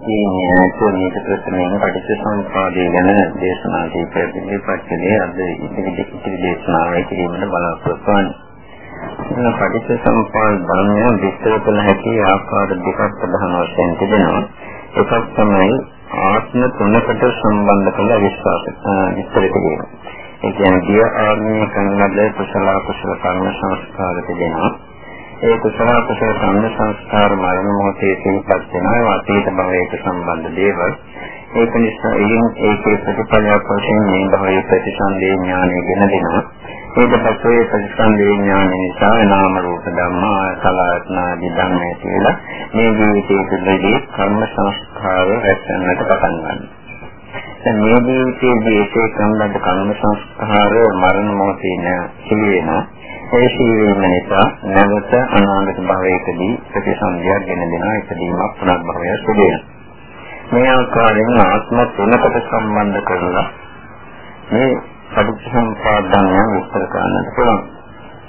අපි මේක මේක ප්‍රශ්නයෙන් පටිච්චසමුප්පාදය ගැන දේශනා කීපයක් ඉදිරිපත්කලේ අද ඉදිරි ඉදිරි දේශනාවේ කිරීමට බලාපොරොත්තු වෙනවා. පටිච්චසමුප්පාද ධර්මය විස්තර කළ හැකි ආකාර දෙකක් ප්‍රධාන වශයෙන් තිබෙනවා. එකක් තමයි ආත්ම තුනකට සම්බන්ධ කළ විශ්වාස විස්තර කිරීම. ඒ කියන්නේ දිය ආත්මය කරන ලද කුසල කුසල කර්ම සංස්කාර තිබෙනවා. ඒ කුසල කුසල කර්ම සංස්කාර මරණ මොහොතේ සිහිපත් වෙනවා. අතීත භවයට සම්බන්ධ දේවල්. ඒක නිසා එයින් ඒකේ ප්‍රතිඵලයක් වශයෙන් මේ භවයේ ප්‍රතිසන්දේ ඥානය ගෙන දෙනවා. ඒක පස්සේ ප්‍රතිසන්දේ ඥානය නිසා නාම රූප ධම්මා සලස්නාදී ධම්මයේ කියලා මේ ජීවිතයේ තුළදී කර්ම සංස්කාර රැස්වෙන්නට පටන් ගන්නවා. දැන් මේ ජීවිතයේදී ඒකේ සම්බන්ධ කර්ම සංස්කාර මරණ මොහොතේ නැති වෙනවා ඒ සීවීම නිසා නැවත අනාගත භවයකදී ප්‍රතිසන්දියක් ගෙන දෙන ඉදීමක් පුනර්භවය සිදු වෙනවා. මේ ආකාරයෙන් ආත්ම තුනකට සම්බන්ධ කරලා මේ පටිච්චසමුප්පාදණය විස්තර කරන්නට පුළුවන්.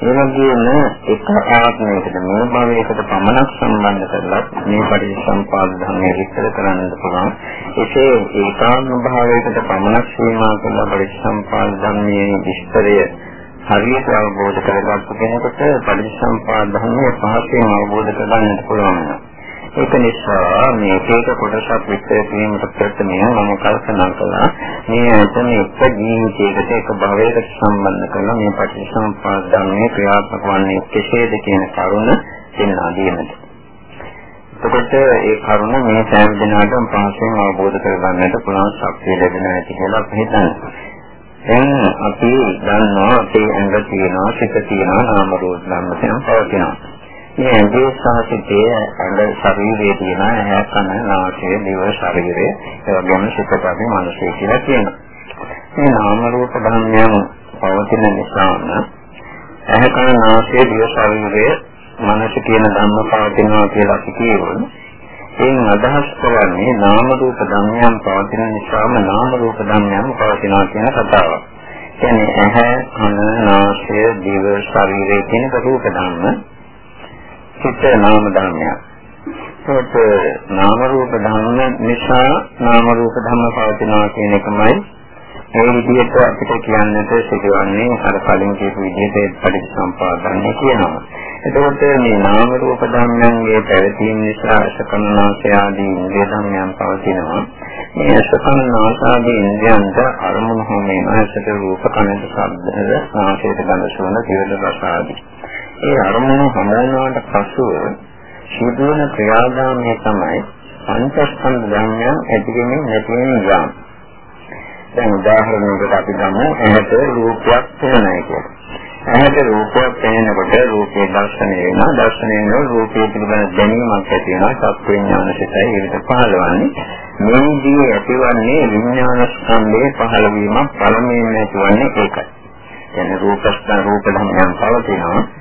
ඒ වගේම එක ආත්මයකට මේ භවයකට පමණක් සම්බන්ධ කරලා මේ පටිච්චසමුපාද ධර්මය විස්තර කරන්නට පුළුවන්. ඒකේ ඒකාන්ත භාවයකට පමණක් සීමා කරලා පටිච්චසමුපාද ධර්මයේ විස්තරය හරියට අවබෝධ කරගත්තු කෙනෙකුට පරිසම්පාද ධර්මයේ පහසෙන් අවබෝධ කරගන්නට පුළුවන් වෙනවා. ඒක නිසා මේ ඒක කොටසක් විස්තර කිරීමට ප්‍රථමයෙන් මම කල්පනා කළා මේ ඇතන එක ජීවිතයකට එක භවයකට සම්බන්ධ කරන මේ පටිච්චසමුප්පාද ධර්මයේ ක්‍රියාත්මක වන්නේ කෙසේද කියන කරුණ දෙන්නා දීමට. එතකොට ඒ කරුණ මේ සෑම දිනකටම පහසෙන් අවබෝධ කරගන්නට පුළුවන් ශක්තිය ලැබෙනවා ඇති කියලා අපි හිතනවා. දැන් අපි දන්නවා අපේ ඇඟ තියෙනවා සිත තියෙනවා නාම රූප ධර්ම තියෙනවා පවතිනවා. මේ ඇඟේ සාහිතයේ ඇඟ ශරීරයේ තියෙන ඇහැ කන නාසය දිව ශරීරය ඒ වගේම සිතට අපි මනසය කියලා කියනවා. මේ නාම රූප ධර්මයන් පවතින නිසාම ඇහැ කන නාසය දිව ශරීරය මනස කියන ධර්ම පවතිනවා කියලා අපි කියවනේ. එයින් අදහස් කරන්නේ නාම රූප ධර්මයන් පවතින නිසාම නාම රූප ධර්මයන් පවතිනවා කියන කතාවක්. කියන්නේ ඇහැ, කන, නාසය, දිව, ශරීරය කියන රූප ධර්ම චිත්ත නාම ධර්මයක්. ඒත් නාම රූප ධර්ම නිසා නාම රූප ධර්ම පවතිනවා කියන එකමයි ඒ විදිහට අපිට කියන්නට සිදුවන්නේ අර කලින් කියපු විදිහට පරිසම්පාදන්නේ කියනවා. එතකොට මේ නාම රූප ධර්මයන්ගේ පැවතීම නිසා සකන්නාසය ආදී ඉන්ද්‍රිය ධර්මයන් පවතිනවා. මේ සකන්නාස ආදී ඉන්ද්‍රියන්ට අරමුණු හැමෙම ඇසට රූප කනට ශබ්දද නාසයට ගඳ සුවඳ දිවට රස ආදී. ඒ අරමුණු හමුවනාට පසුව සිදුවන ක්‍රියාදාමය තමයි පංචස්කන්ධ ධර්මයන් ඇතිවෙමින් නැතිවෙමින් යාම. දැන් උදාහරණයකට අපි ගමු ඇහැට රූපයක් පේනයි කියලා. ඇහැට රූපයක් පේනකොට රූපේ දර්ශනය වෙනවා. දර්ශනය වෙනකොට රූපේ පිළිබඳ දැනීමක් ඇති වෙනවා. සත්‍ය විඥාන සිතයි ඒකට පහළවන්නේ. මේදී ඇතිවන්නේ විඥාන ස්කන්ධයේ පහළවීමක් පළමුවෙන් ඇතිවන්නේ ඒකයි. කියන්නේ රූපස්ථ රූප ධර්මයන් පවතිනවා.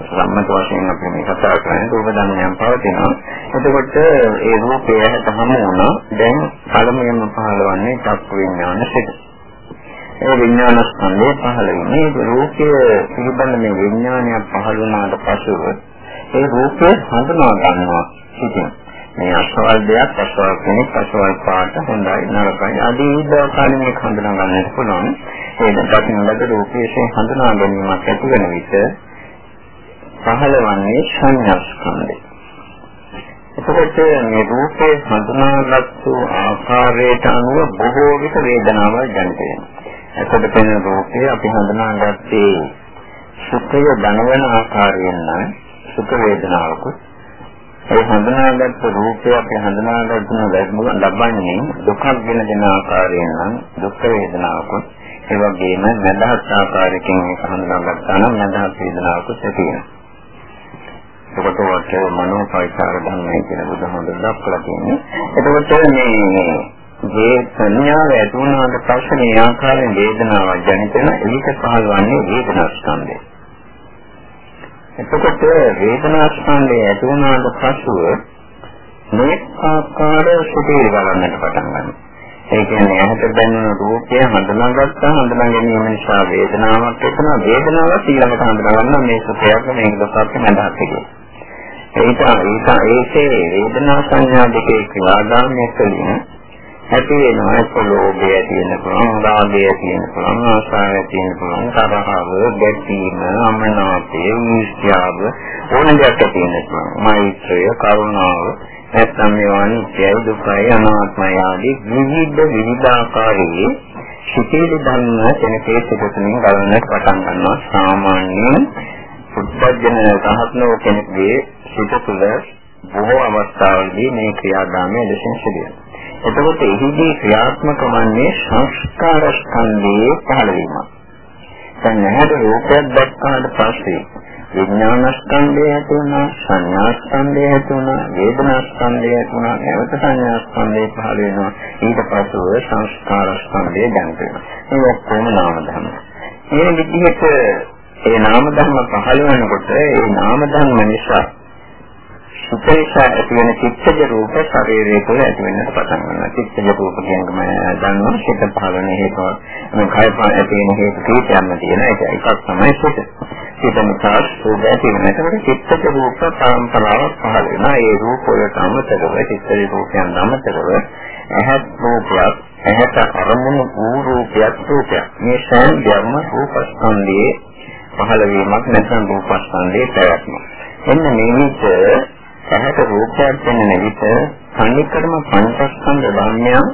සම්මත වශයෙන් අපි මේ කතා කරන්නේ රූප ධර්මයන් පවතිනවා. එතකොට ඒ රූපය හැතම වුණා. දැන් පළමුවෙන්ම පහළවන්නේ චක්ක විඥාන සිත. ඒ විඥාන ස්කන්ධය පහළ වෙන්නේ රූපය පිළිබඳ මේ විඥානය පහළ වුණාට පසුව ඒ රූපය හඳුනා ගන්නවා සිතින්. මේ අසවල් දෙයක් අසවල් කෙනෙක් අසවල් පාට හොඳයි නරකයි ආදී විවිධ ආකාරයෙන් මේක හඳුනා ගන්නට පුළුවන්. ඒ දකින්න ලද රූපයේ හඳුනා ගැනීමක් ඇති වෙන විට පහළවන්නේ සංඥා ස්කන්ධය. එතකොට මේ රූපේ හඳුනාගත්තු ආකාරයට අනුව බොහෝ විට වේදනාවක් ජනිත වෙනවා. එතකොට පෙනෙන රූපේ අපි හඳුනාගත්තේ සුඛය දනවන ආකාරයෙන් නම් සුඛ වේදනාවකුත් ඒ හඳුනාගත්තු රූපය අපි හඳුනාගන්න ලබන්නේ දුකක් ගෙන දෙන ආකාරයෙන් නම් දුක් වේදනාවකුත් ඒ වගේම නැදහස් ආකාරයකින් මේක හඳුනාගත්තා නම් නැදහස් වේදනාවකුත් ඇති වෙනවා. එතකොට වාක්‍යව මනෝ පරිසර ධර්මයි කියන බුදුහාමුදුරුවෝ දක්වලා තියෙන්නේ. එතකොට මේ මේ සංඥාව ඇති වුණාට පස්සේ මේ ආකාරයෙන් වේදනාවක් ජනිත වෙන ඒක පහළවන්නේ වේදනා ස්කන්ධය. එතකොට වේදනා ස්කන්ධය ඇති වුණාට පසුව මේ ආකාර සුපේ බලන්නට පටන් ගන්නවා. ඒ කියන්නේ ඇහැට දැනෙන රූපය හඳුනාගත්තා හඳුනා ගැනීම නිසා වේදනාවක් එනවා වේදනාවක් ඊළඟට හඳුනා ගන්න මේ සුඛයක් මේක දුකක් නැදහත් කියලා. ඒක ඒක ඒකේ වේදනා සංඥා දෙකේ ක්‍රියාදාමය තුළින් ඇති වෙනවා. ඒක ලෝභය තියෙන පුළුවන් රාගය තියෙන පුළුවන් ආශාවය තියෙන පුළුවන් තරහව ගැටීම අමනාපය ඊර්ෂ්‍යාව ඕන දෙයක් තියෙන පුළුවන්. මෛත්‍රිය කරුණාව නැත්නම් මේවා නිත්‍යයි දුකයි අනාත්මයි ආදී විවිධ විවිධාකාරයේ සිතේ ධර්ම කෙනෙකුගේ සිතකින් ගලන්නට පටන් ගන්නවා. සාමාන්‍යයෙන් පුද්ගලයන් සහත්නෝ කෙනෙකුගේ සිත තුළ බොහෝ අවස්ථාවලදී මේ ක්‍රියාදාමය ලෙසින් සිදුවෙනවා එතකොට එහිදී ක්‍රියාත්මක වන්නේ සංස්කාර ස්කන්ධයේ පහළ වීම. දැන් නැහැට රූපයක් දැක්කාට පස්සේ විඥාන ස්කන්ධය ඇති වුණා, සංඥා ස්කන්ධය ඇති වුණා, වේදනා ස්කන්ධය ඇති වුණා, නැවත සංඥා ස්කන්ධය පහළ වෙනවා. ඊට පස්ව සංස්කාර ස්කන්ධය දැනෙනවා. මේ ඔක්කොම නාම ධර්ම. මේ විදිහට ඒ නාම ධර්ම පහළ වෙනකොට ඒ නාම ධර්ම නිසා උපේක්ෂා ඇති වෙන චිත්තජ රූප ශරීරයේ තුළ ඇති වෙන්නට පටන් ගන්නවා. චිත්තජ රූප කියනකම දන්නවා සිත පහළන හේතුව. මේ කය පහ ඇති වෙන හේතු කීපයක්ම තියෙන ඒක එකක් තමයි සිත. සිත නිසා රූප ඇති වෙන. ඒකට චිත්තජ රූප පරම්පරාවක් පහළ වෙනවා. ඒ රූප වලට අමතරව චිත්තජ රූපයන් අමතරව ඇහත් රූපයක් ඇහැට අරමුණු වූ රූපයක් රූපයක්. මේ සෑම ධර්ම රූපස්කන්ධයේ පහළ වීමක් නැත්නම් රූපස්කන්ධයේ පැවැත්ම. එන්න මේ විදිහට ඇහැට රූපයක් දැනෙන විට කණිකරම පංචස්කන්ධ ධර්මයන්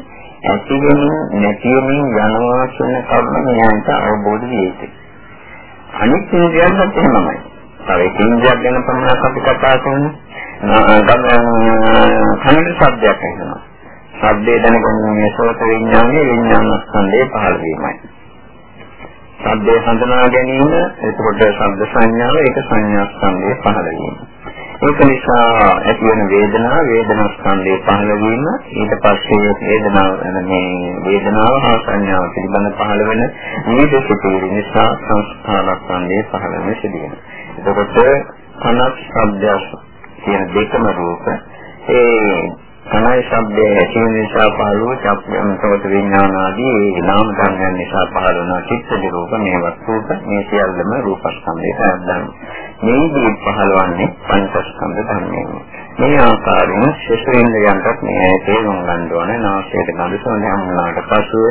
ඇති වෙමින් නැති වෙමින් යනවා කියන කරුණ මෙයාට අවබෝධ විය යුතුයි. අනිත් ඉන්ද්‍රියන්වත් එහෙමයි. තව එක ඉන්ද්‍රියක් ගැන පමණක් අපි කතා කරනවා. කනික ශබ්දයක් ඇහෙනවා. ශබ්දේ දැනගන්න මේ සෝත විඥානයේ විඥාන ස්කන්ධේ පහළ වීමයි. ශබ්දේ හඳුනා ගැනීම එතකොට ශබ්ද සංඥාව ඒක සංඥා ස්කන්ධයේ පහළ වීම. ඒක නිසා ඇති වෙන වේදනාව වේදනා ස්කන්ධයේ පහළ වීම ඊට පස්සේ වේදනාව මේ වේදනාව හා සංඥාව පිළිබඳ පහළ වෙන විවිධ සිතුවිලි නිසා සංස්කාර ස්කන්ධයේ පහළ වෙන සිදුවෙන. එතකොට කනක් ශබ්දයක් කියන දෙකම රූප ඒ කනයි ශබ්දයේ ඇති වෙන නිසා පහළ වූ චක්කයන් සමත විඥාන ආදී නාම ධර්මයන් නිසා පහළ වන චිත්තජ රූප මේ වස්තුක මේ සියල්ලම රූපස්කන්ධයට අයත්දන්නේ. මේදී පහළවන්නේ පංචස්කන්ධ ධර්මයන්. මේ ආකාරයෙන් ශේෂේන්ද්‍රයන්ට මේ තේරුම් ගන්න ඕනේ නාසයට ගඳ සුවඳ හමුනාට පසුව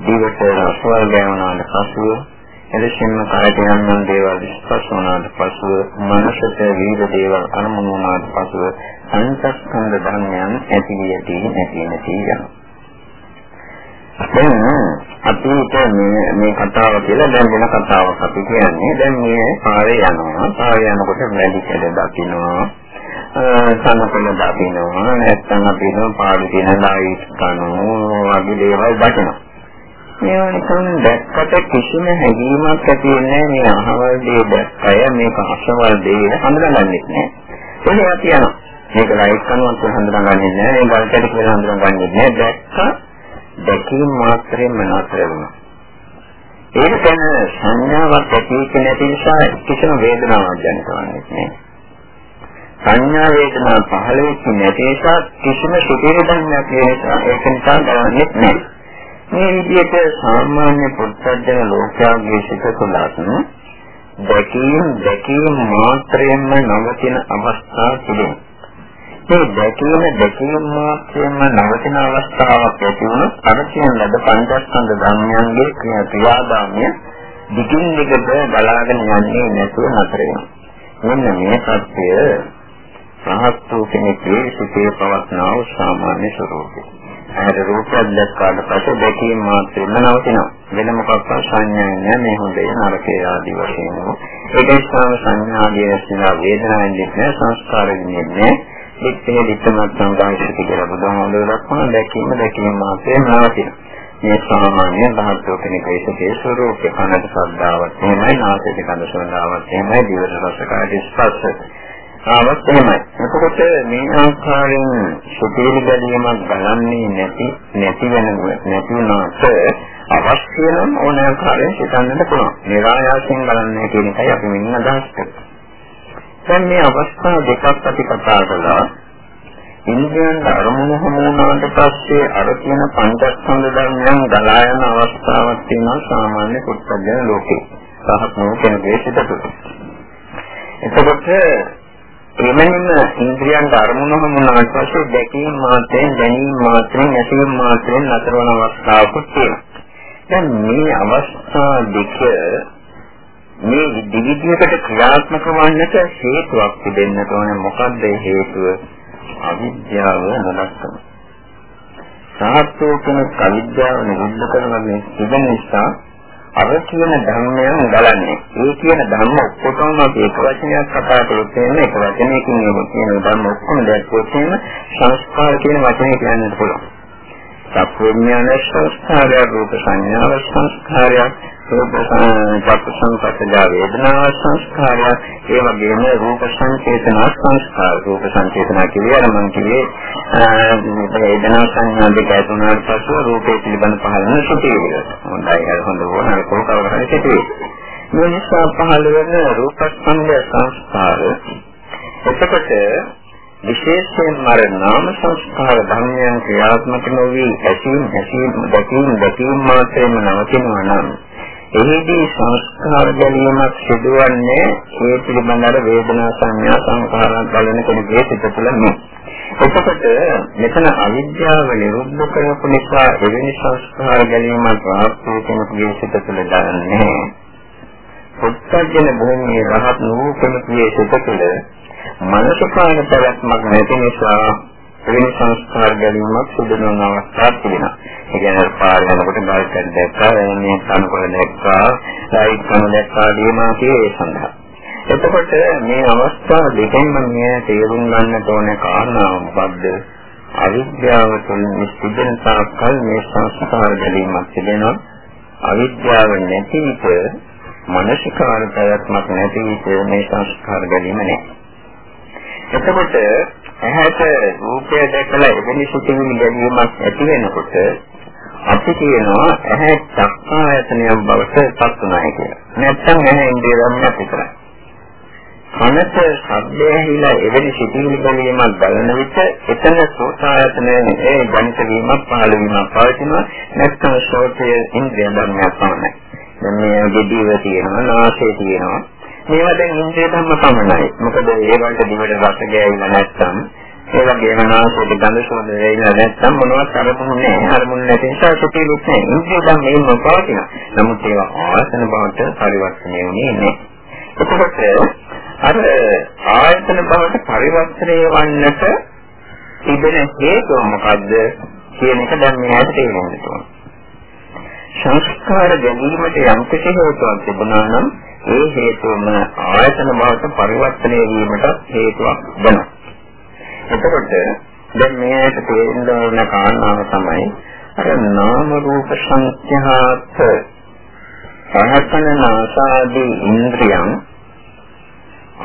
දිවට රසවල් ගෑවුනාට පසුව එලෙසින්ම කායට යම් දේවල් ස්පර්ශ වුණාට පසුව මනසට විවිධ දේවල් අනුමුණ වුණාට පසුව පංචස්කන්ධ ධර්මයන් ඇති වියදී නැති නැති යනවා. දැන් අපිට මේ මේ කතාව කියලා දැන් වෙන කතාවක් අපි කියන්නේ. දැන් මේ පාරේ යනවා. පාරේ යනකොට වැඩි කඩ දකින්නවා සනකල දකින්නවා නැත්නම් අපි නෝ පාරේ තියෙන ලයිට් කනෝ වගේ දේවල් දකිනවා. මේවා නිකන් දැක්කට කිසිම හැඟීමක් ඇති වෙන්නේ මේ අහවල් දේ දැක්කය මේක අසවල් දේ හඳුනගන්නේ නැහැ එහේ අපි යනවා මේක ලයිට් කනුවත් හඳුනගන්නේ නැහැ මේ ගල්කඩ කියලා හඳුනගන්නේ නැහැ දැක්ක දැකීම මාත්‍රයෙන්ම නතර වෙනවා. ඒක ගැන සංඥාවක් ඇති නැති නිසා කිසිම වේදනාවක් දැනෙන්නේ නැහැ. සංඥා වේදනා පහළ වෙච්ච නැති නිසා කිසිම සුඛේ ධර්මයක් නිසා ඒක නිසා දැනෙන්නේ නැහැ. මේ විදිහට සාමාන්‍ය පුත්තජන ලෝකයාගේ සිත තුළත් දැකීම දැකීම මාත්‍රයෙන්ම නවතින අවස්ථා තිබෙනවා. මේ දැකීම දැකීම මාත්‍රයෙන්ම නවතින අවස්ථාවක් ඇති වුණොත් අර කියන ලද පංචස්කන්ධ ධර්මයන්ගේ ක්‍රියාදාමය දිගින් දිගට බලාගෙන යන්නේ නැතුව නතර වෙනවා. මෙන්න මේ සත්‍ය රහත් වූ කෙනෙකුගේ සිතේ පවස්නා වූ සාමාන්‍ය ස්වરૂපය. අර රූපයක් දැක්කාට පස්සේ දැකීම මාත්‍රයෙන්ම නවතිනවා. වෙන මොකක්වත් සංඥා නැහැ මේ හොඳේ නරකේ ආදී වශයෙන්. ඒක නිසා සංඥාදී ඇතිවෙන වේදනාවෙන් දෙන්නේ සංස්කාරෙන්නේ නැහැ. දිත්තේ දිත්තමත් සංගායසිත කියලා බුදුහාමුදුරුවෝ දක්වන දැකීම දැකීම මාත්‍රේ නවතින. මේ සාමාන්‍ය ධාතු කෙනෙකුගේ සිතේ ස්වરૂපේ කනට ශ්‍රද්ධාවත් එහෙමයි නාසයට ගඳ සුවඳාවත් එහෙමයි දිවට රස කායට ස්පර්ශ ආවත් එහෙමයි. එතකොට මේ ආකාරයෙන් සුපිරි බැලීමක් බලන්නේ නැති නැති වෙන නැති වුණාට අවශ්‍ය නම් ඕන ආකාරයෙන් හිතන්නට පුළුවන්. નિરાයාසයෙන් බලන්නේ කියන එකයි අපි මෙන්න අදහස් කරන්නේ. දැන් මේ අවස්ථා දෙකක් අපි කතා කළා. ඉන්ද්‍රයන් අරමුණු හමුනාට පස්සේ අර කියන පංචස්කන්ධ ධර්මයන් ගලා යන අවස්ථාවක් තියෙනවා සාමාන්‍ය කුත්තජන ලෝකේ. සහත් නෝ කෙනෙකුගේ සිත තුළ. එතකොට එමෙන්න ඉන්ද්‍රියන්ට අරමුණ හමුනාට පස්සේ දැකීම මාත්‍රයෙන් දැනීම මාත්‍රයෙන් ඇසීම මාත්‍රයෙන් නතර වන අවස්ථාවකුත් තියෙනවා. දැන් මේ අවස්ථා දෙක මේ දිවිදියකට ක්‍රියාත්මක වන්නට හේතුවක් තිබෙන්න ඕනේ මොකද්ද හේතුව? අවිද්‍යාව නඩත්කම. සාහත්ෝ කියන අවිද්‍යාව නිරුද්ධ කරන තිබෙන නිසා අර කියන ධර්මයන් ගලන්නේ. ඒ කියන ධර්ම ඔක්කොටම අපි එක වචනයක් කතා කරොත් එන්නේ එක වචනයකින් ඒ කියන ධර්ම ඔක්කොම දැක්කොත් සංස්කාර කියන වචනේ කියන්නත් පුළුවන්. සත්විඥාන සංස්කාරය රූප සංඥා සංස්කාරය රූප චක්ක සංපස්සජා වේදනා සංස්කාරය ඒ වගේම රූප සංචේතන සංස්කාර රූප සංචේතන කියන්නේ අර මම කිව්වේ වේදනා සංඥා දෙක තුනකට පස්ව රූපේ පිළිබඳ පහළ වෙන සිටිවිල. හොඳයි හරි හොඳ වුණා කොහොමද හරි සිටිවිල. මේ නිසා පහළ වෙන රූපස්කන්ධ සංස්කාර එතකොට විශේෂයෙන්ම අර නාම සංස්කාර ධර්මයන් ක්‍රියාත්මක නොවි ඇසීම් ඇසීම් දැකීම් දැකීම් මාත්‍රෙම නවතිනවා නම් එහිදී සංස්කාර ගැනීමක් සිදුවන්නේ ඒ පිළිබඳව වේදනා සංඥා සංකාරයන් බලන කෙනෙකුගේ සිත තුළ නෙවෙයි. එතකොට මෙතන අවිද්‍යාව නිරුද්ධ කරපු නිසා එවැනි සංස්කාර ගැනීමක් ප්‍රාප්ත කෙනෙකුගේ සිත තුළ දැනන්නේ. පුත්තජන භූමියේ රහත් වූ කෙනෙකුගේ සිත තුළ මනසකාන පැවැත්මක් නැති නිසා වෙන සංස්කාර ගැනීමක් සිදු වෙන අවස්ථාවක් තිබෙනවා. ඒ කියන්නේ පාර යනකොට බයිකල් දැක්කා, මේ තනකොළ දැක්කා, ලයිට් කන දැක්කා දීමා ඒ සඳහා. එතකොට මේ අවස්ථා දෙකෙන්ම මේ තේරුම් ගන්නට ඕන කාරණා මොකද්ද? අවිද්‍යාව තුළින් සිදුවෙන තාක්කල් මේ සංස්කාර ගැනීමක් තිබෙනවා. අවිද්‍යාව නැති විට මනසිකාර පැවැත්මක් නැති විට මේ සංස්කාර ගැනීම නැහැ. එතකොට ඇහැට රූපය දැකලා එවැනි සිතිවිලි ගැනීමක් ඇති වෙනකොට අපි කියනවා ඇහැ චක්කායතනයක් බවට පත් වුණායි කියලා. නැත්තම් ඇහැ ඉන්ද්‍රිය ධර්මයක් විතරයි. කනට ශබ්දය ඇහිලා එවැනි සිතිවිලි ගැනීමක් බලන විට එතන සෝතායතනයේ ඒ ජනිත වීමක් පහළ වීමක් පවතිනවා. නැත්තම් ශෝතය ඉන්ද්‍රිය ධර්මයක් පමණයි. දැන් මේ ගෙඩියව තියෙනවා, නාසය තියෙනවා. මේවා දැන් ඉන්ද්‍රිය ධර්ම පමණයි. මොකද ඒවලට දිවට රස ගෑවිලා නැත්නම් ඒ වගේම නාසයට ගඳ සුවඳ වෙයිලා නැත්නම් මොනවත් අරමුණු නැහැ. අරමුණු නැති නිසා සුපිරිත් නැහැ. ඉන්ද්‍රිය ධර්ම මේම පවතින. නමුත් ඒවා ආසන බවට පරිවර්තනය වෙන්නේ නැහැ. එතකොට අර ආයතන බවට පරිවර්තනය වන්නට තිබෙන හේතුව මොකද්ද කියන එක දැන් මෙයාට තේරෙන්න ඕන. සංස්කාර ගැනීමට යම් කිසි හේතුවක් තිබුණා නම් ඒ හේතුවම ආයතන බවට පරිවර්තනය වීමට හේතුවක් වෙනවා. එතකොට දැන් මේකට තේරෙන්න ඕන කාරණාව තමයි අර නාම රූප සංඛ්‍යාත සහතන නාසාදී ඉන්ද්‍රියන්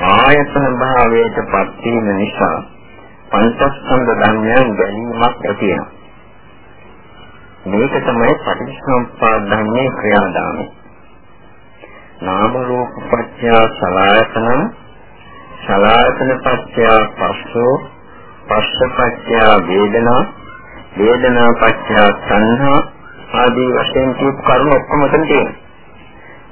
ආයතන භාවයට පත් වීම නිසා පංචස්කන්ධ ධර්මයන් ගැනීමක් ඇති වෙනවා. මේක තමයි පටිච්චසමුප්පාද ධර්මයේ ක්‍රියාදාමය. නාම රූප පත්‍ය සලආයතන සලආයතන පත්‍ය පස්සෝ පස්ස පත්‍ය වේදනා වේදනා පත්‍ය සංහා ආදී වශයෙන් කියපු කරුණු ඔක්කොම මෙතන තියෙනවා.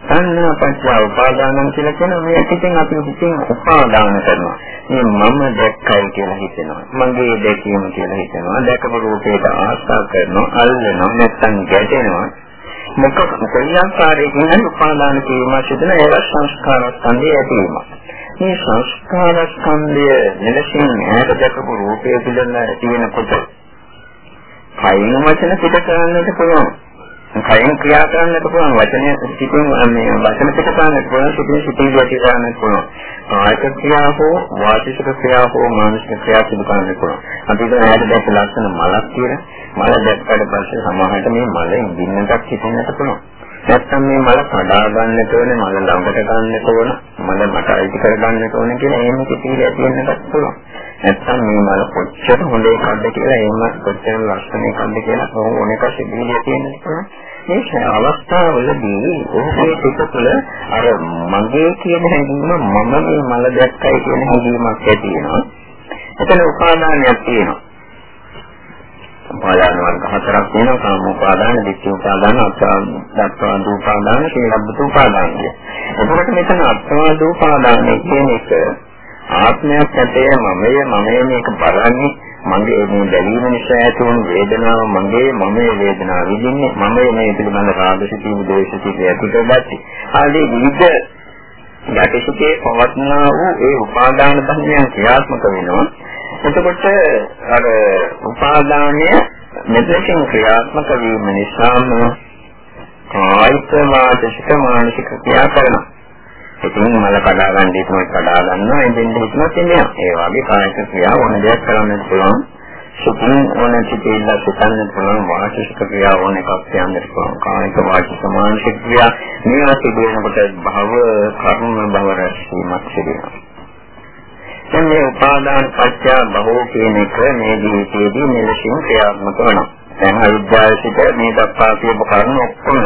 සංහා පත්‍ය උපාදානං කියලා කියන මේ පිටින් අපි පිටින් උපාදාන කරනවා. මේ මම දැක්කයි කියලා හිතෙනවා. මගේ දැකීම කියලා හිතෙනවා. දැකපු රූපයට ආශා කරනවා, අල්ලනවා, නැත්තම් ගැටෙනවා. මොකක් කොයියාකාරයකින් හරි උපාදාන කිරීම සිදුන ඒක සංස්කාර ස්කන්ධය ඇතිවීම. මේ සංස්කාර ස්කන්ධය මෙලෙසින් ඈත දැකපු රූපය පිළිබඳ තියෙනකොට කයින් වචන පිට කරන්නට පුළුවන්. කයින් ක්‍රියා කරන්නට පුළුවන් වචනය සිතින් මේ වචන පිට කරන්නට පුළුවන් සිතින් සිතින් ඇති කරන්නට පුළුවන්. කායික ක්‍රියා හෝ වාචික ක්‍රියා හෝ මානසික ක්‍රියා සිදු කරන්නට පුළුවන්. අපි දැන් ඈත දැක්ක ලක්ෂණ මලක් කියලා මල දැක්කට පස්සේ සමහරට මේ මල ඉඳින්නටත් හිතෙන්නට පුළුවන්. නැත්තම් මේ මල කඩා ගන්නට ඕනේ, මල ළඟට ගන්නට ඕන, මල මට අයිති කර ගන්නට ඕනේ කියලා එහෙම කිසිලක් තියෙන්නටත් පුළුවන්. නැත්තම් මේ මල කොච්චර හොඳ එකක්ද කියලා එහෙම කොච්චර ලස්සන එකක්ද කියලා කොහොම ඕන එක සිද්ධියක් තියෙන්නට පුළුවන්. මේ අවස්ථාවවලදී ඔහුගේ සිත තුළ අර මගේ කියන හැඟීම මම මේ මල දැක්කයි කියන හැඟීමක් ඇති වෙනවා. එතන උපාදානයක් තියෙනවා. උපාදාන වර්ග හතරක් තියෙනවා. කාම උපාදාන, ditthi උපාදාන, අත්වාද උපාදාන, සීලබ්බත උපාදාන කිය. එතකොට මෙතන අත්වාද උපාදාන කියන එක ආත්මයක් ඇතේ මමයේ මමයේ මේක බලන්නේ මගේ මේ බැලීම නිසා ඇති වුණු වේදනාව මගේ මමයේ වේදනාව විඳින්නේ මමයේ මේ පිළිබඳ රාගසිතී විදේශිතී ඇතිකරගatti ආදී විවිධ යටිසිතේ පවත්නා වූ ඒ උපාදාන ධර්මයන් ක්‍රියාත්මක වෙනවා. එතකොට අර උපාදානය මෙතකින් ක්‍රියාත්මක වීම නිසාම කායික වාචික මානසික ක්‍රියා කරනවා. ඉතින් මල කඩා ගන්න දීපම කඩා ගන්නවා එදින් හිතනවා කියන්නේ ඒ වගේ කායික ක්‍රියා ඕන දෙයක් කරන්න පුළුවන්. සුඛින් ඕන චිතේල සුඛන්න පුළුවන් වාචික ක්‍රියා ඕන එකක් කියන්නත් පුළුවන්. කායික වාචික මානසික ක්‍රියා මේවා සිදුවෙනකොට භව කර්ම භව රැස්වීමක් සිදු වෙනවා. දැන් මේ උපාදාන පත්‍ය බහෝ කියන එක මේ ජීවිතයේදී මෙලෙසින් ක්‍රියාත්මක වෙනවා. දැන් අවිද්‍යාව සිට මේ දක්වා කියපු කරුණු ඔක්කොම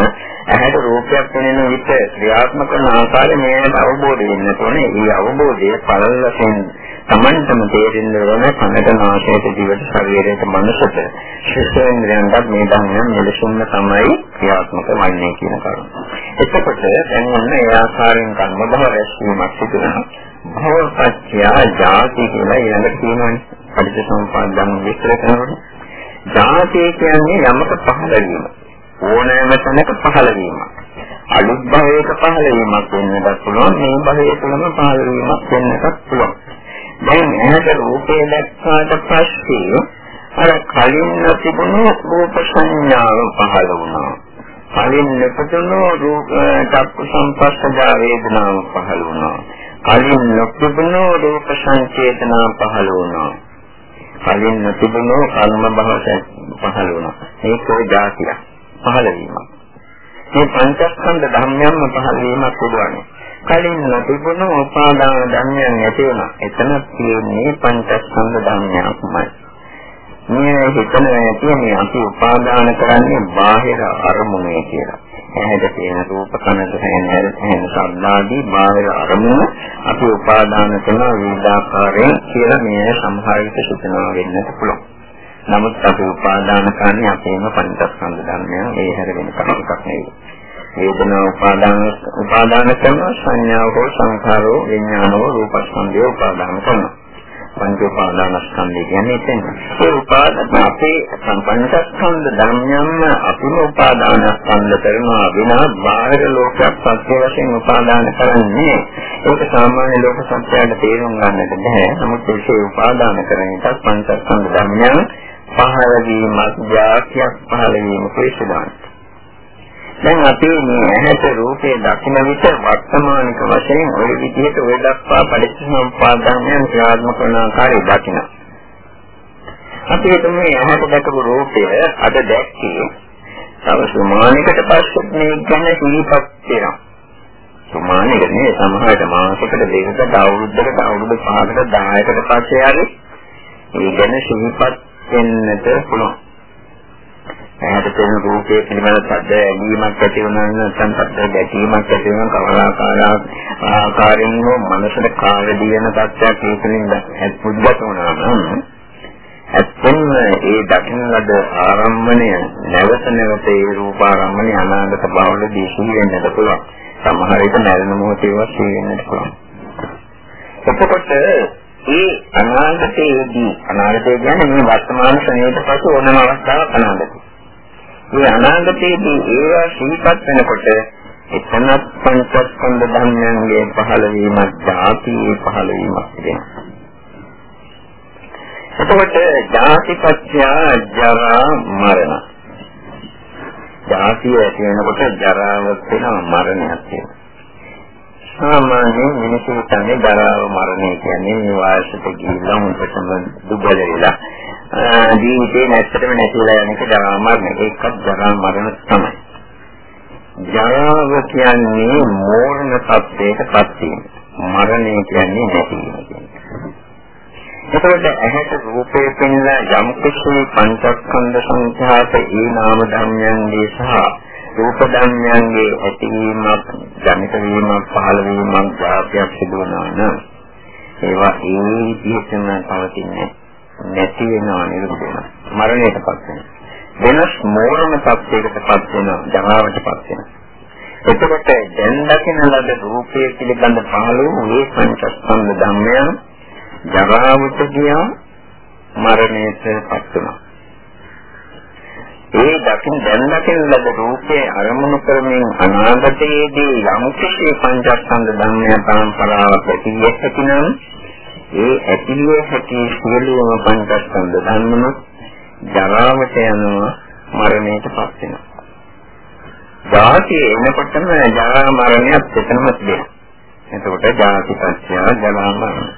ඇහැට රූපයක් වෙනෙන විට ක්‍රියාත්මක කරන ආකාරය මේකට අවබෝධ වෙන්න ඕනේ. ඒ අවබෝධය පළල වශයෙන් Tamanටම තේරෙන්න ඕන කනට නාසයට දිවට ශරීරයට මනසට ශිෂ්ටේන්ද්‍රයන්ට මේ ධර්මයන් මෙලෙසින්ම තමයි ක්‍රියාත්මක වන්නේ කියන කරුණ. එතකොට දැන් ඔන්න ඒ ආකාරයෙන් කර්ම භව රැස්වීමක් සිදු වෙනවා. භවපත්‍ය ජාති කියලා ඊළඟට කියනවනේ. පටිච්චසමුප්පාද ධර්ම විස්තර කරනකොට ජාතිය කියන්නේ යමක පහළ වීම. ඕනෑම තැනක පහළ වීමක්. අලුත් භවයක පහළ වීමක් වෙන්නත් පුළුවන්. මේ භවයේ තුලම පහළ වීමක් වෙන්නත් පුළුවන්. දැන් එහෙට රූපේ දැක්කාට පස්සේ අර කලින් තිබුණු රූප සංඥාව පහළ වුණා. කලින් නොපතුණු රූප චක්ක සංපස්සදා වේදනාව පහළ වුණා. කලින් නොතිබුණු රූප සංචේතනා පහළ වුණා. කලින් නොතිබුණු කර්ම භව පහළ වුණා. ඒක ජාතිය පහළ වීමක්. මේ පංචස්කන්ධ ධර්මයන්ම පහළ වීමක් උදවන්නේ. කලින් නොතිබුණු උපාදාන ධර්මයන් නැති වුණා. එතන තියෙන්නේ පංචස්කන්ධ ධර්මයක්මයි. මේ හිතන තියෙන්නේ අපි උපාදාන කරන්නේ බාහිර අරමුණේ කියලා. ඇහැට තියෙන රූප කනට ඇහෙන ඇහෙන ශබ්දාදී බාහිර අරමුණු අපි උපාදාන කරන විවිධාකාරයෙන් කියලා මේ සමහර විට සුතනවා වෙන්නත් පුළුවන්. නමුත් අපි උපාදාන කරන්නේ අපේම පංචස්කන්ධ ධර්මයන් ඒ හැර වෙන කමක් නෙවෙයි. වේදනා උපාදාන උපාදාන කරන සංඥාව හෝ සංඛාරෝ විඥානෝ රූපස්කන්ධය උපාදාන කරනවා. පංච උපාදානස්කන්ධය කියන්නේ එතන. ඒ උපාදාන අපේ පංචස්කන්ධ ධර්මයන්ම අපිම උපාදානස්කන්ධ කරනවා විනා බාහිර ලෝකයක් සත්‍ය වශයෙන් උපාදාන කරන්නේ. ඒක සාමාන්‍ය ලෝක සත්‍යයට තේරුම් ගන්නට බෑ. නමුත් ඒ උපාදාන කරන එකත් පංචස්කන්ධ ධර්මයන් පහළ වීමක්, යාක්‍යයක් පහළ වීම පිළිසදාන. දැන් අපි මේ ඇහැට රූපේ දකින විට වර්තමානික වශයෙන් ওই විදිහට ඔය දක්වා පරිච්ඡේදෝපාදානයන් ක්‍රියාත්මක කරන ආකාරය දකින. අපි හිතමු මේ ඇහැට දැකපු රූපය අද දැක්කේ තව සුමානයකට පස්සෙත් මේ ගැන සිහිපත් වෙනවා. සුමානයකට නේ සමහරට මාසයකට දෙකකට අවුරුද්දකට අවුරුදු 5කට 10කට පස්සේ හරි මේ ගැන සිහිපත් වෙන්නට පුළුවන්. ඇහැට පෙනෙන රූපයේ පිළිබඳ සද්ද ඇලීමක් ඇති වෙනවා නැත්නම් සද්ද ගැටීමක් ඇති වෙනවා කවලාකාර ආකාරයෙන් මනසට කාලදී වෙන තත්ත්වයක් ඒකෙන් පුද්ගත වෙනවා නම් ඇත්තම ඒ දකින්න ලද ආරම්මණය නැවත නැවත ඒ රූප ආරම්මණය අනාගත භවවල දීසී වෙන්නට පුළුවන්. සමහර විට මරණ මොහොතේ වශයෙන් වෙන්නට පුළුවන්. එතකොට ඒ අනාගතයේදී අනාගතය කියන්නේ මේ වර්තමාන ශ්‍රේණියට පසු ඕනම අවස්ථාවක් අනාගතය මේ අනාගතයේදී ඒවා සිහිපත් වෙනකොට එතනත් පංචස්කන්ධ ධර්මයන්ගේ පහළ වීමක්, ධාති පහළ වීමක් වෙනවා. එතකොට ජාතිපත්‍ය ජරා මරණ. ජාතිය ඇති වෙනකොට ජරාවක් වෙනවා මරණයක් වෙනවා. සාමාන්‍යයෙන් මිනිස්සු හිතන්නේ ජරාව මරණය කියන්නේ මේ වාසයට ගිහිල්ලා උන්ටම දුබල වෙලා ජීවිතේ නැත්තටම නැතිලා යන එක ජරා මරණ. ඒකත් ජරා මරණ තමයි. ජරාව කියන්නේ මෝරණ තත්ත්වයකපත් වීම. මරණය කියන්නේ නැතිවීම කියන්නේ. එතකොට ඇහැට රූපේ පෙන්ලා යම් කිසි පංචස්කන්ධ සංඛ්‍යාත ඒ නාම ධර්මයන්ගේ සහ රූප ධර්මයන්ගේ ඇතිවීමක්, ජනිත වීමක්, පහළ වීමක්, ජාතියක් සිදු වෙනවා නම් ඒවා ඒ විදිහටම පවතින්නේ නැති වෙනවා නිරුද්ධ වෙනවා. මරණයටපත් වෙනවා. වෙනස් මෝරණ තත්යකටපත් වෙනවා, ජරාවටපත් වෙනවා. එතකොට දැන් දකින ලද රූපයේ පිළිබඳ පහළ වූ මේ පංචස්කන්ධ ධර්මයන් ජරාවට ගියා මරණයට පත් වුණා. ඒ දකින් දැන් දකින ලද රූපේ අරමුණු කරමින් අනාගතයේදී යම් කිසි පංචස්කන්ධ ධර්මයන් පරම්පරාවක් ඇතිවෙ හැකිනම් ඒ ඇතිවෙ හැකි සියලුම පංචස්කන්ධ ධර්මම ජරාවට යනවා මරණයට පත් වෙනවා. ජාතිය එනකොටම ජරා මරණයත් එතනම තියෙනවා. එතකොට ජාති පත්‍ය ජරා මරණ.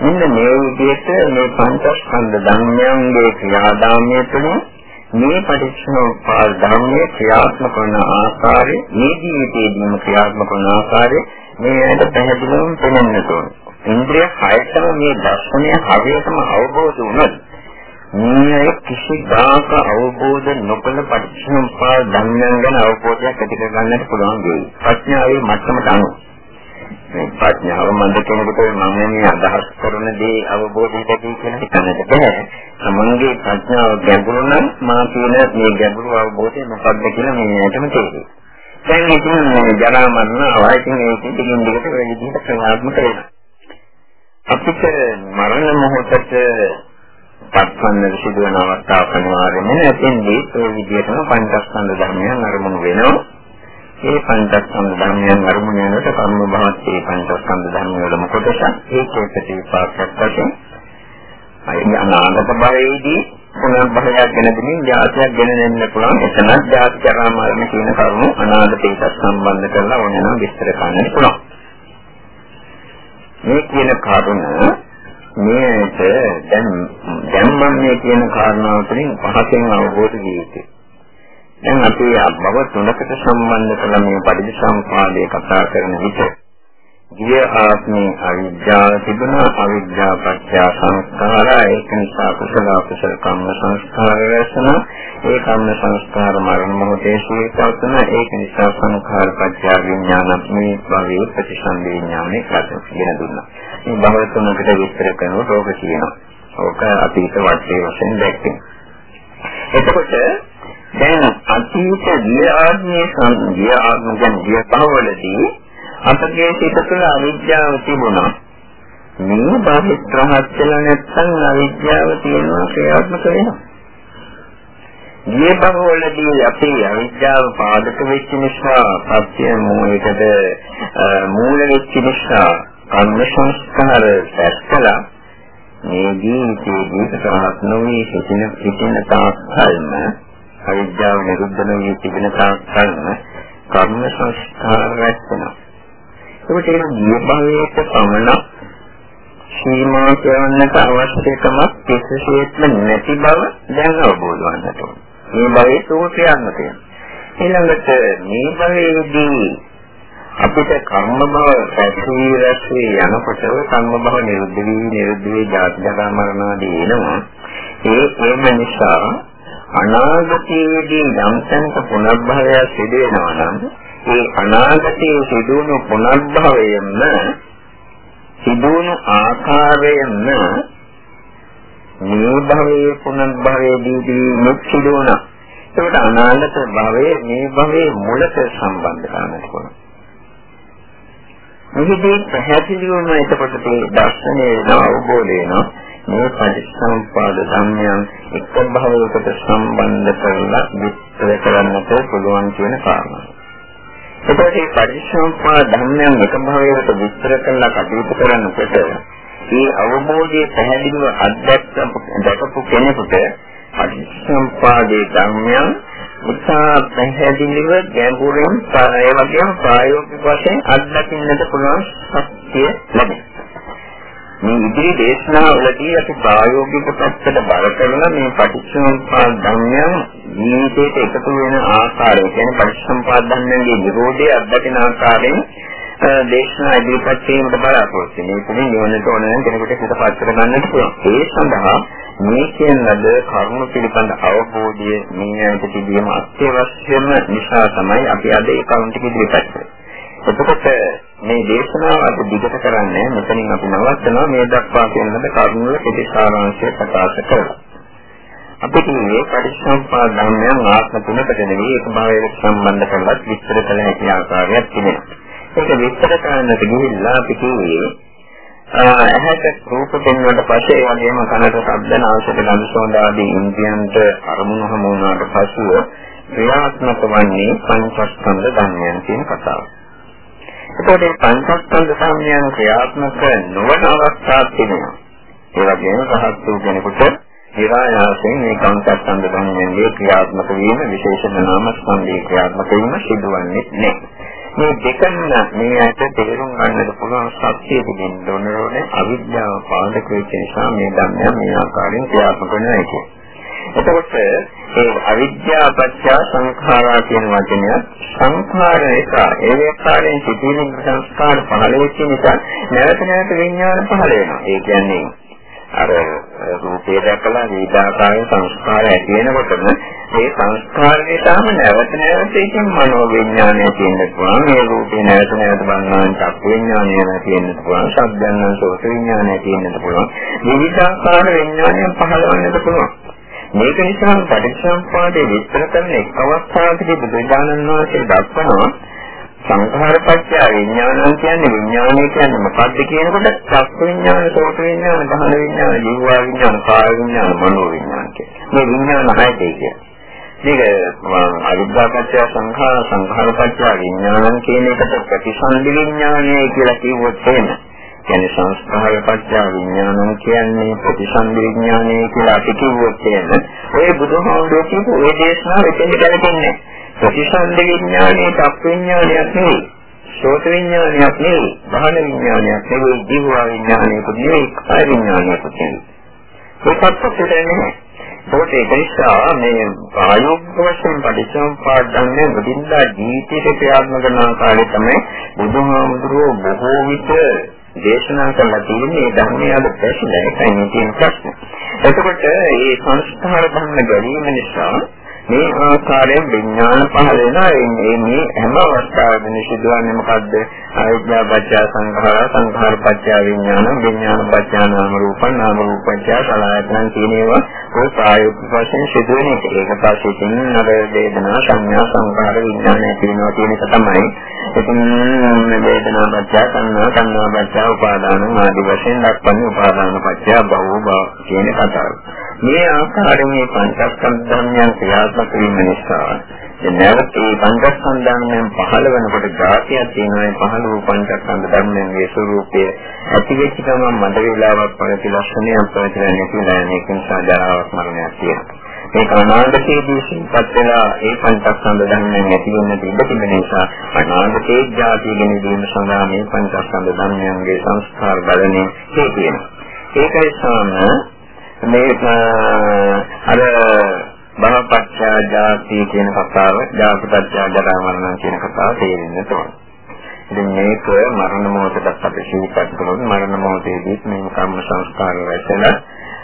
මෙන්න මේ විදිහට මේ පංචස්කන්ධ ධර්මයන්ගේ ක්‍රියාදාමය තුළ මේ පටිච්චසමුප්පාද ධර්මයේ ක්‍රියාත්මක වන ආකාරය, මේ ජීවිතයේදීම ක්‍රියාත්මක වන ආකාරය මේ ඇයට පැහැදිලිවම පෙනෙන්නට ඕන. ඉන්ද්‍රිය හයතම මේ දර්ශනය හරියටම අවබෝධ වුණොත් මේ කිසිදාක අවබෝධ නොකළ පටිච්චසමුප්පාද ධර්මයන් ගැන අවබෝධයක් ඇති කර ගන්නට පුළුවන් වෙයි. ප්‍රඥාවේ මට්ටමට අනුව. මේ ප්‍රඥාව මන්ද කෙනෙකුට මම මේ අදහස් කරන දේ අවබෝධයටදී කියලා හිතන්නට බෑ. තමන්ගේ ප්‍රඥාව ගැඹුරු නම් මා කියන මේ ගැඹුරු අවබෝධය මොකක්ද කියලා මේ ඇයිටම තේරෙයි. දැන් ඉතින් මේ ජරා මරණ අවයිතින් ඒ ටිකින් ටිකට වෙන විදිහට ක්‍රියාත්මක වෙනවා. අපිට මරණ මොහොතට පත්වන්න සිදුවන අවස්ථාවක් අනිවාර්යයෙන්ම නැතිදී ඒ විදිහටම පංචස්කන්ධ ධර්මයන් අරමුණු වෙනවා. මේ පංචස්කන්ධ ධර්මයන් අරමුණු වෙනකොට කර්ම භවත් මේ පංචස්කන්ධ ධර්ම වලම කොටසක් ඒකේ ප්‍රතිපාක්ෂයක් වශයෙන් අයි අනාගත භවයේදී පුනර්භවයක් ගැන දෙමින් ජාතියක් ගැන දෙන්න පුළුවන් එතනත් ජාති ජරා මරණ කියන කරුණු අනාගතයට සම්බන්ධ කරලා ඕනෑම විස්තර කරන්න පුළුවන්. මේ කියන කරුණ මේක දැන් දැන් මම මේ කියන කාරණාව තුළින් පහසෙන් අවබෝධ ජීවිතේ. දැන් අපි බව තුනකට සම්බන්ධ කරලා මේ පටිච්චසමුපාදය කතා කරන විට ගිය ආත්මේ අවිද්‍යාව තිබුණා. අවිද්‍යාව පත්‍ය සංස්කාර. ඒක නිසා කුසල අකුසල කම්ම සංස්කාර රැසන ඒ කම්ම සංස්කාර මරණ මොහොතේ ශීලකවතන ඒක නිසා සංඛාර පත්‍ය විඥාන මේ භවයේ ප්‍රතිසන්දි විඥානේ කරගෙන දුන්නා. මේ භව තුනකට විස්තර කරනකොට ඕක කියනවා. ඕක අතීත වටේ වශයෙන් දැක්කේ. එතකොට දැන් අතීත ගිය ආත්මයේ සංගිය ආත්ම ගැන ගිය භවවලදී අපගේ සිත තුළ අවිද්‍යාව තිබුණා. මේ බාහිර රහත් වෙලා නැත්නම් අවිද්‍යාව තියෙනවා ක්‍රියාත්මක වෙනවා. මේ භවවලදී අපේ අවිද්‍යාව පාදක වෙච්ච නිසා සත්‍ය මූලයකට මූල වෙච්ච නිසා කර්ම සංස්කාර පැත්තලා මේ ජීවිතයේ දීපසහත් නොවේ සිටින සිටින තාක්කල්ම අවිද්‍යාව නිරුද්ධ නොවී තිබෙන තාක්කල්ම කර්ම සංස්කාර රැස් වෙනවා. ඒකට ඒක ගිය භවයක පමණ සීමා කරන්නට අවශ්‍යකමක් කිසිසේත්ම නැති බව දැන් අවබෝධ වන්නට ඕන. මේ භවයේ සෝත්‍යයන්ම තියෙනවා. ඊළඟට මේ භවයේදී අපිට කර්ම භව පැසී රැස්වී යනකොට කර්ම භව නිරුද්ධ වී නිරුද්ධ වී ජාති ජරා මරණ ආදී එනවා. ඒ ඒම නිසා අනාගතයේදී යම් තැනක පුනර්භවය සිදු වෙනවා නම් ඒ අනාගතයේ සිදුවන පුනර්භවයෙන්ම සිදුවන ආකාරයෙන්ම මේ භවයේ පුනර්භවයේදී මුක් සිදුවන. ඒකට අනාගත භවයේ මේ භවයේ මුලට සම්බන්ධ කරන්නට ඕන. මෙහිදී පැහැදිලිවම එතකොට මේ දර්ශනයේ අවබෝධ වෙනවා මේ පටිච්චසමුප්පාද ධර්මයන් එක් භවයකට සම්බන්ධ කරලා විස්තර කරන්නට පුළුවන් කියන කාරණා. එතකොට මේ පරිශ්‍රමපා ධර්මයන් එක භාවයකට විස්තර කරලා කටයුතු කරනකොට මේ අවබෝධයේ පැහැදිලිව අත්දැකපු කෙනෙකුට පරිශ්‍රමපාදේ ධර්මයන් උත්සාහ පැහැදිලිව ගැඹුරින් ඒ වගේම ප්‍රායෝගික වශයෙන් අත්දකින්නට පුළුවන් ශක්තිය ලැබෙනවා. මේ ඉදිරි දේශනාවලදී අපි ප්‍රායෝගික පැත්තට බල කරන මේ පටිච්චසමුප්පාද ධර්මයන් ජීවිතයට එකතු වෙන ආකාරය කියන්නේ පටිච්චසමුප්පාද ධර්මයන්ගේ විරෝධය අත්දකින ආකාරයෙන් දේශනා ඉදිරිපත් කිරීමට බලාපොරොත්තු වෙනවා. මේකෙන් නිවනට ඕන නම් කෙනෙකුට හිතපත් කර ගන්නට පුළුවන්. ඒ සඳහා මේ කියන ලද කරුණු පිළිබඳ අවබෝධය මේ ඇයිට තිබීම අත්‍යවශ්‍යම නිසා තමයි අපි අද ඒ කරුණු ටික ඉදිරිපත් කරන්නේ. එතකොට මේ දේශනාව අද දිගට කරන්නේ මෙතනින් අපි නවත්තනවා මේ දක්වා කියන ලද කරුණු වල කෙටි සාරාංශය ප්‍රකාශ කරලා. අපි කියන්නේ පරිසම්පාද ධර්මයන් ආත්ම තුනකට නෙවෙයි ඒක භාවයට සම්බන්ධ කරලා විස්තර කළ හැකි ආකාරයක් තිබෙනවා. ඒක විස්තර කරන්නට ගිහිල්ලා අපි කිව්වේ ඇහැට රූප පෙන්වන්නට පස්සේ ඒ වගේම කනට ශබ්ද නාසයට ගඳ සුවඳ ආදී ඉන්ද්‍රියන්ට අරමුණු හමු වුණාට පසුව ක්‍රියාත්මක වන්නේ පංචස්කන්ධ ධර්මයන් කියන කතාව. එතකොට මේ පංචස්කන්ධ ධර්මයන් ක්‍රියාත්මක නොවන අවස්ථාවක් තිබෙනවා. ඒ වගේම රහත් වූ කෙනෙකුට විරායාසයෙන් මේ පංචස්කන්ධ ධර්මයන්ගේ ක්‍රියාත්මක වීම විශේෂම නාම ස්කන්ධයේ ක්‍රියාත්මක වීම සිදුවන්නේ නැහැ. මේ දෙකම මේ ඇට තේරුම් ගන්නට පුළුවන් සත්‍ය දෙන්න ඕනෝනේ අවිද්‍යාව පාදක වෙච්ච නිසා මේ ධර්මය මේ ආකාරයෙන් ක්‍රියාත්මක වෙනවා කියන්නේ. එතකොට ඒ අවිද්‍යාව පත්‍ය සංඛාරා කියන වචනය සංඛාර එක ඒ ආකාරයෙන් සිටින සංස්කාර පහළ වෙච්ච නිසා නැවත නැවත විඥාන පහළ වෙනවා. ඒ කියන්නේ අර රූපය දැකලා විවිධාකාරයේ සංස්කාර ඇති වෙනකොටම මේ සංස්කාරයේ තාම නැවත නැවත ඉතින් මනෝ විඥානය තියෙන්න පුළුවන්. මේ රූපේ නැවත නැවත බලනවා චක්ක විඥානය තියෙන්න පුළුවන්. ශබ්දයන් සෝත විඥානය තියෙන්න පුළුවන්. විවිධාකාර විඥානයන් පහළවන්නත් පුළුවන්. මේක නිසා පටිච්චසමුප්පාදයේ විස්තර කරන එක් අවස්ථාවකදී බුදුදානන් වහන්සේ දක්වනවා සංඛාරපත්‍ය විඥානං කියන්නේ විඥානය කියන්නේ මොකක්ද කියනකොට චක්ක විඥාන, සෝත විඥාන, දහන විඥාන, ජීව විඥාන, කාය විඥාන, මනෝ විඥාන කියන්නේ. මේ විඥාන හයයි කියන්නේ. මේක අවිද්‍යාපත්‍ය සංඛාර සංඛාරපත්‍ය විඥානං කියන එකට ප්‍රතිසන්දි විඥානය කියලා කිව්වොත් එහෙම. කියන්නේ සංස්කාරපත්‍ය විඥානං කියන්නේ ප්‍රතිසන්දි විඥානය කියලා අපි කිව්වොත් එහෙම. ඔය බුදුහාමුදුරුවෝ කියපු ඒ දේශනාව එතෙන්ද ගැලපෙන්නේ නැහැ. ප්‍රතිසන්ද විඥානයේ තප් විඥානයක් නෙවෙයි. ශෝත විඥානයක් නෙවෙයි. බහන විඥානයක් නෙවෙයි. ජීව විඥානයක් නෙවෙයි. කාය විඥානයක් නෙවෙයි. ඒකත් පිටන්නේ ඒකට ඒක නිසා මේ ආයෝග වශයෙන් පරිසම්පාද ධර්මයේ මුදින්දා ජීවිතයේ ක්‍රියාත්මක කරන ආකාරය තමයි බුදුහාමුදුරුවෝ බොහෝ විට දේශනා කරලා තියෙන්නේ ධර්මයේ අද පැහැදිලියි ඒකයි තියෙන ප්‍රශ්න. එතකොට මේ සංස්කාර ධර්ම ගැනීම නිසා මේ ආකාරයෙන් විඥාන පහළ වෙනවා. මේ හැම අවස්ථාවෙම සිදුවන්නේ මොකද්ද? අවිද්‍යාව පත්‍ය සංඛාර සංඛාර පත්‍ය විඥාන විඥාන පත්‍ය නාම රූප නාම රූප පත්‍ය සලආයතන කියන ඒවා ඔය ප්‍රායෝගික වශයෙන් සිදුවෙන එක ඒක පස්සේ තියෙන අර වේදනා සංඥා සංඛාර විඥාන කියනවා කියන එක තමයි. ඉතින් වේදනා පත්‍ය සංඥා සංඥා පත්‍ය උපාදාන ආදී වශයෙන් දක්වන්නේ උපාදාන පත්‍ය භව කියන කතාව. මේ ආකාරයෙන් මේ පංචස්කන්ධ ධර්මයන් ක්‍රියාත්මක වීම නිසා නැවත මේ පංචස්කන්ධ ධර්මයන් පහළ වෙනකොට ධාතියක් තියෙනවා. මේ පහළ වූ පංචස්කන්ධ ධර්මයන්ගේ ස්වરૂපය ඇති වෙච්ච ගමන් මඩ වේලාවක් පරිදි ලක්ෂණය අපිට නැතිලා මේක නිසා ජරාවක් මරණයක් තියෙනවා මේක අනාගතයේදී සිහිපත් වෙලා ඒ පංචස්කන්ධ ධර්මයන් නැති වෙන තිබෙන තිබෙන නිසා අනාගතයේ ජාතිය ගැන දීම සඳහා මේ පංචස්කන්ධ ධර්මයන්ගේ සංස්කාර බලන්නේ හේතු වෙනවා ඒකයි සාම මේ අර බහපච්චා ජාති කියන කතාව, ජාතිපච්චා ජරා මරණ කියන කතාව තේරෙන්න ඕන. ඉතින් මේක මරණ මොහොතට අපි සිහිපත් කළොත් මරණ මොහොතේදී මේ කර්ම සංස්කාර රැසෙන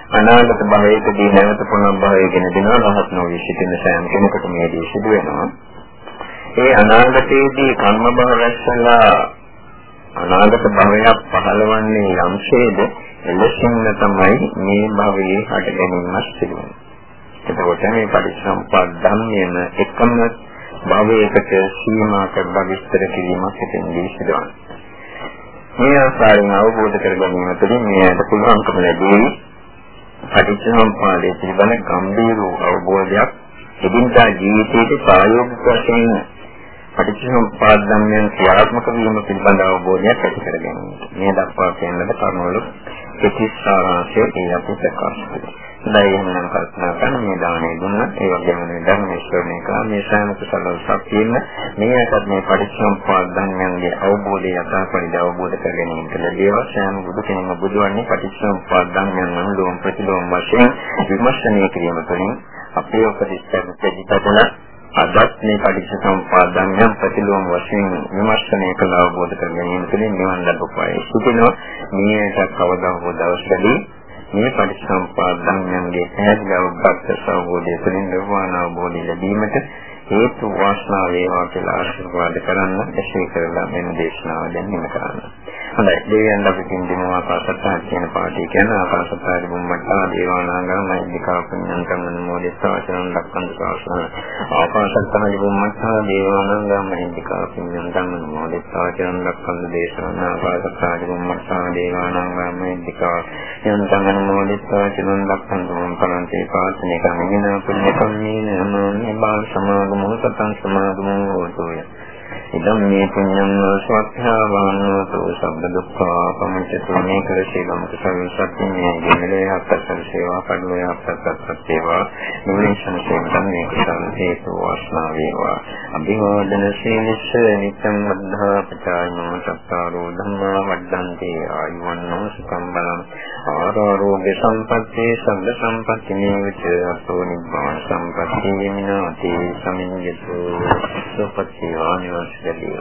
අනාගත භවයකදී නැවත පුනක් භවයකින් දෙනවා රහත් නොවී සිටින සෑම කෙනෙකුට මේදී සිදු වෙනවා. ඒ අනාගතයේදී කර්ම භව රැස්සලා අනාගත භවයක් පහළවන්නේ යම්ෂේද එලෙසින්ම තමයි මේ භවයේ හට ගැනීමක් සිදුවන්නේ. එතකොට මේ පරිසම්පාද ධර්මයේම එකම භවයකට සීමා කරලා විස්තර කිරීමක් හිතෙන්දී සිදුවන්නේ. මේ ආකාරයෙන් අවබෝධ කර ගැනීම තුළින් මේකට පුළුවන්කම ලැබෙයි පටිච්චසමුප්පාදයේ පිළිබඳ ගම්භීර අවබෝධයක් එදිනදා ජීවිතයේ ප්‍රායෝගික වශයෙන් පටිච්චසමුප්පාද ධර්මයන් ක්‍රියාත්මක වීම පිළිබඳ අවබෝධයක් ඇති කර ගැනීම. මේ දක්වා කියන්නට කරුණවල ප්‍රතිසාරාංශය ඒ අපි ප්‍රකාශ කළා. දැන් එහෙනම් කල්පනා කරන මේ දාණය දුන්නා ඒ වගේම මේ ධර්මේශ්වරණය කළා මේ සෑම කුසලයක් තියෙන මේකට මේ පටිච්චසමුප්පාද ධර්මයන්ගේ අවබෝධය යථාපරිදි අවබෝධ කර ගැනීමට ලැබේවා සෑම බුදු කෙනෙක්ම බුදුවන්නේ පටිච්චසමුප්පාද ධර්මයන් අනුලෝම ප්‍රතිලෝම වශයෙන් විමර්ශනය කිරීම තුළින් අපේ උපදිෂ්ඨ ප්‍රතිපදන අදත් මේ පටිච්චසමුප්පාද ධර්මයන් ප්‍රතිලෝම වශයෙන් විමර්ශනය කළ අවබෝධ කර ගැනීම තුළින් නිවන් ලැබුවායි. සිටිනවා මේකට කවදා හෝ දවසකදී මේ පටිච්චසමුප්පාද ධර්මයන්ගේ පැහැදිලි අවබෝධ සෞබෝධය තුළින් නිර්වාණ අවබෝධය ලැබීමට හේතු වාසනා වේවා කියලා ආශිර්වාද කරන්න එසේ කරලා මෙන්න දේශනාව දැන් නිම කරන්න. හොඳයි දෙවියන් අපි කින්දින ආකාශත්තා කියන පාඩිය කියන ආකාශත්තා බුම්මට්ටා දේවානාගම මෛත්‍රිකා පුඤ්ඤන්තං අනුමෝදිතා වචනං දක්වන ශාසන ආකාශත්තා බුම්මට්ටා දේවානාගම මෛත්‍රිකා පුඤ්ඤන්තං අනුමෝදිතා වචනං දක්වන දේශන ආකාශත්තා බුම්මට්ටා දේවානාගම මෛත්‍රිකා යන්තං අනුමෝදිතා වචනං දක්වන පරන්තේ පාත්‍රේ කමින පුඤ්ඤ කම්මේන නමෝ බාල සමාගමෝ සතං සමාගමෝ හෝතුය. ඉදම් මේ පුඤ්ඤං ස්වක්ඛාවානෝතු සබ්බ දුක්ඛා පමුච්චතු මේ කර සීලම් කුසලසත්ත්‍මේ ගෙමලේ හත්සන් සේවා කඩුවේ හත්සත් සේවා නිවිෂණ සේවන මේ කුසල හේතු වාසනා වේවා. අභිවාදන සීලස්ස නිත්‍යං වද්ධා පචායනෝ සත්තාරෝ ධම්මා වඩ්ඩන්ති ආයුවන්නෝ සුඛං බලං ආරෝග්‍ය සම්පත්තේ සම්බ සම්පatti නේවච අසෝ නිබ්බාන සම්පatti යමිනාති සමිඤ්ඤතු සුපත්ති ආනිවස් ලැබේවා